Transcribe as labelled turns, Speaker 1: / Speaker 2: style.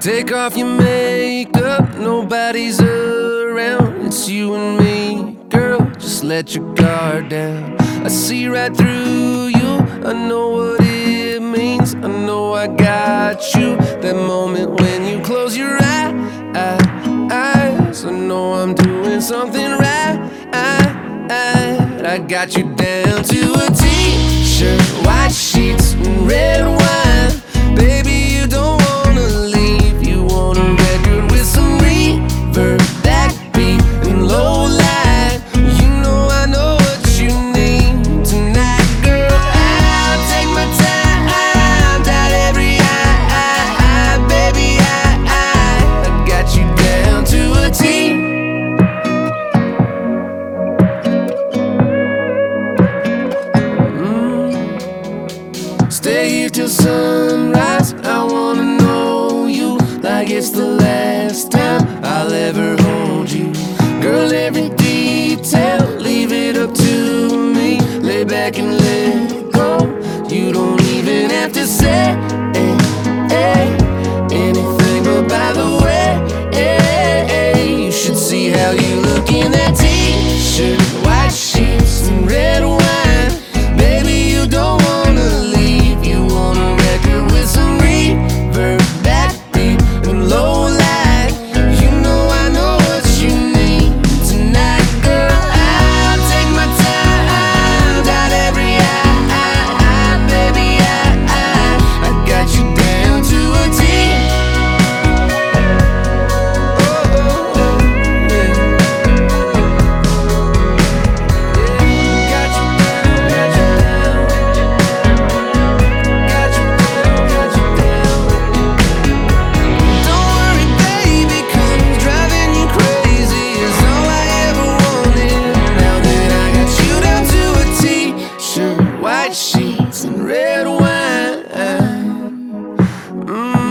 Speaker 1: Take off your makeup, nobody's around. It's you and me, girl. Just let your guard down. I see right through you. I know what it means. I know I got you. That moment when you close your eyes, I know I'm doing something right. I got you down to a t-shirt, white sheets, Till sunrise. I wanna know you like it's the last time I'll ever hold you. Girl, every detail, leave it up to me. Lay back and let go. You don't even have to say Mm.